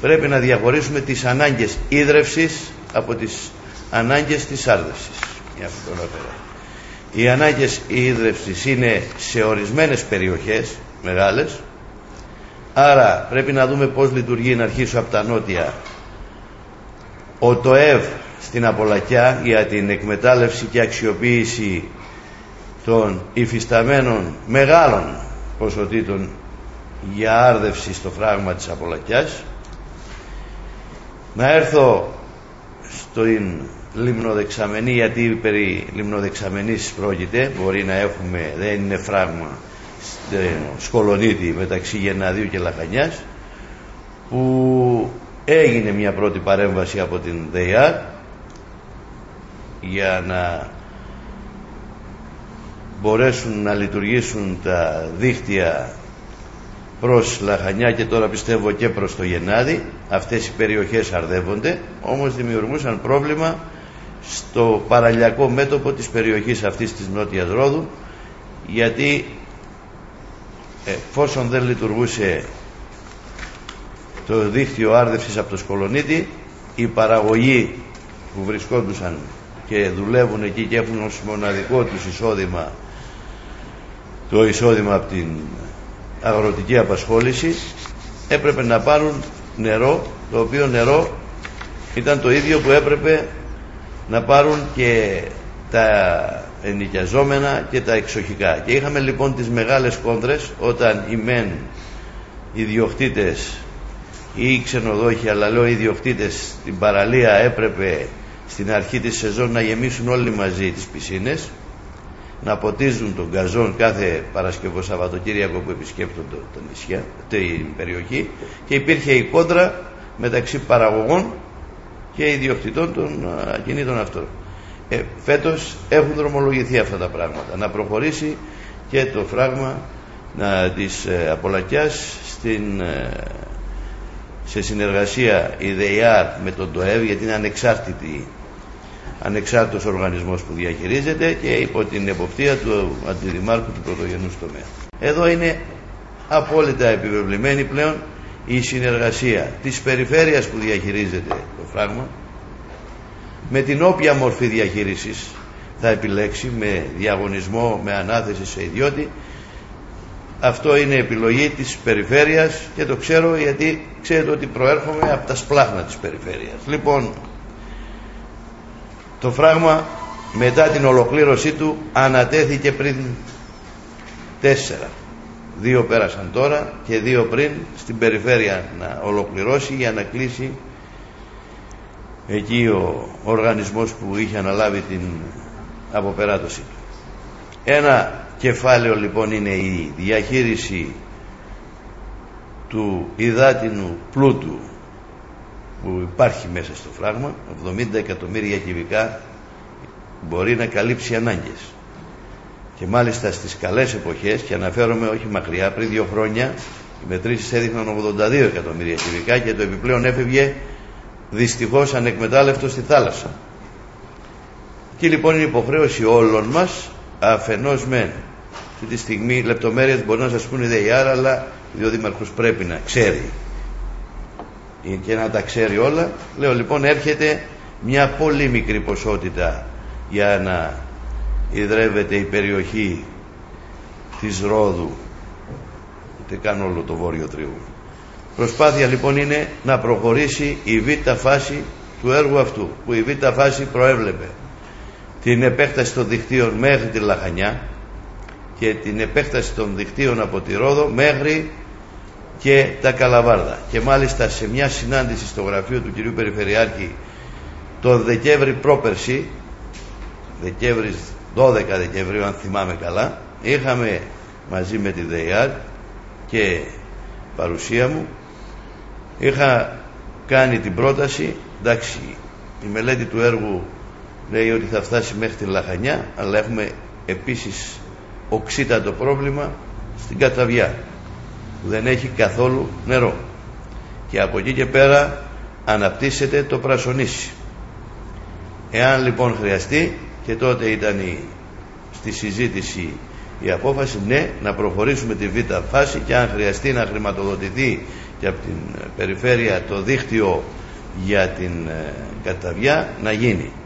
πρέπει να διαχωρίσουμε τις ανάγκες ίδρευσης από τις ανάγκες της άρδευσης. Οι ανάγκες ίδρευσης είναι σε ορισμένες περιοχές μεγάλες, άρα πρέπει να δούμε πώς λειτουργεί να αρχίσω από τα νότια. Ο ΤΟΕΒ στην Απολακιά για την εκμετάλλευση και αξιοποίηση των υφισταμένων μεγάλων ποσοτήτων για άρδευση στο φράγμα της Απολακιάς να έρθω στην λιμνοδεξαμενή γιατί περί λιμνοδεξαμενής πρόκειται. Μπορεί να έχουμε δεν είναι φράγμα σκολονίτη μεταξύ Γενναδίου και Λαχανιάς που έγινε μια πρώτη παρέμβαση από την ΔΕΙΑ για να μπορέσουν να λειτουργήσουν τα δίκτυα προς Λαχανιά και τώρα πιστεύω και προς το Γεννάδι αυτές οι περιοχές αρδεύονται όμως δημιουργούσαν πρόβλημα στο παραλιακό μέτωπο της περιοχής αυτής της Νότιας Ρόδου γιατί εφόσον δεν λειτουργούσε το δίκτυο άρδευσης από το Σκολονίτη η παραγωγή που βρισκόντουσαν και δουλεύουν εκεί και έχουν ως μοναδικό τους εισόδημα το εισόδημα από την αγροτική απασχόληση έπρεπε να πάρουν νερό το οποίο νερό ήταν το ίδιο που έπρεπε να πάρουν και τα ενοικιαζόμενα και τα εξοχικά. Και είχαμε λοιπόν τις μεγάλες κόντρες όταν οι μεν ιδιοκτήτες ή οι ξενοδόχοι αλλά λέω οι ιδιοκτήτες στην παραλία έπρεπε στην αρχή της σεζόν να γεμίσουν όλοι μαζί τις πισίνες να ποτίζουν τον καζόν κάθε Παρασκευό Σαββατοκύριακο που επισκέπτονται το νησιά, την περιοχή και υπήρχε η κόντρα μεταξύ παραγωγών και ιδιοκτητών των ακινήτων αυτών. Ε, φέτος έχουν δρομολογηθεί αυτά τα πράγματα. Να προχωρήσει και το φράγμα να, της ε, Απολακιάς στην, ε, σε συνεργασία η ΔΕΙΑΡ με τον ΤΟΕΒ γιατί είναι ανεξάρτητη ανεξάρτητος οργανισμός που διαχειρίζεται και υπό την εποπτεία του αντιδημάρχου του πρωτογενούς τομέα. Εδώ είναι απόλυτα επιβεβλημένη πλέον η συνεργασία της περιφέρειας που διαχειρίζεται το φράγμα με την όποια μορφή διαχείρισης θα επιλέξει με διαγωνισμό, με ανάθεση σε ιδιώτη αυτό είναι επιλογή της περιφέρειας και το ξέρω γιατί ξέρετε ότι προέρχομαι από τα σπλάχνα της περιφέρειας λοιπόν το φράγμα μετά την ολοκλήρωσή του ανατέθηκε πριν τέσσερα. Δύο πέρασαν τώρα και δύο πριν στην περιφέρεια να ολοκληρώσει για να κλείσει εκεί ο οργανισμός που είχε αναλάβει την αποπεράτωση του. Ένα κεφάλαιο λοιπόν είναι η διαχείριση του υδάτινου πλούτου που υπάρχει μέσα στο φράγμα 70 εκατομμύρια κυβικά μπορεί να καλύψει ανάγκες. Και μάλιστα στις καλές εποχές και αναφέρομαι όχι μακριά πριν δύο χρόνια οι μετρήσεις έδειχναν 82 εκατομμύρια κυβικά και το επιπλέον έφευγε δυστυχώς ανεκμετάλλευτος στη θάλασσα. Και λοιπόν είναι υποχρέωση όλων μας αφενός μεν αυτή τη στιγμή λεπτομέρειες μπορεί να σας πούνε ΔΕΙΑΡ αλλά ο Δήμαρχος πρέπει να ξέρει και να τα ξέρει όλα. Λέω λοιπόν έρχεται μια πολύ μικρή ποσότητα για να ιδρεύεται η περιοχή της Ρόδου. Ούτε καν όλο το βόρειο τρίγωνο. Προσπάθεια λοιπόν είναι να προχωρήσει η β' φάση του έργου αυτού που η β' φάση προέβλεπε την επέκταση των δικτύων μέχρι τη Λαχανιά και την επέκταση των δικτύων από τη Ρόδο μέχρι και τα Καλαβάρδα. Και μάλιστα σε μια συνάντηση στο γραφείο του κυρίου Περιφερειάρχη το Δεκέμβρη πρόπερση, Δεκέμβρη, 12 Δεκεμβρίου αν θυμάμαι καλά, είχαμε μαζί με τη ΔΕΙΑΡ και παρουσία μου, είχα κάνει την πρόταση, εντάξει, η μελέτη του έργου λέει ότι θα φτάσει μέχρι τη Λαχανιά, αλλά έχουμε επίσης οξύτατο πρόβλημα στην Καταβιά που δεν έχει καθόλου νερό και από εκεί και πέρα αναπτύσσεται το πρασονίσι εάν λοιπόν χρειαστεί και τότε ήταν η, στη συζήτηση η απόφαση ναι να προχωρήσουμε τη β' φάση και αν χρειαστεί να χρηματοδοτηθεί και από την περιφέρεια το δίκτυο για την καταβιά να γίνει.